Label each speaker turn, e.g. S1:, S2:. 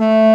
S1: Mm-hmm.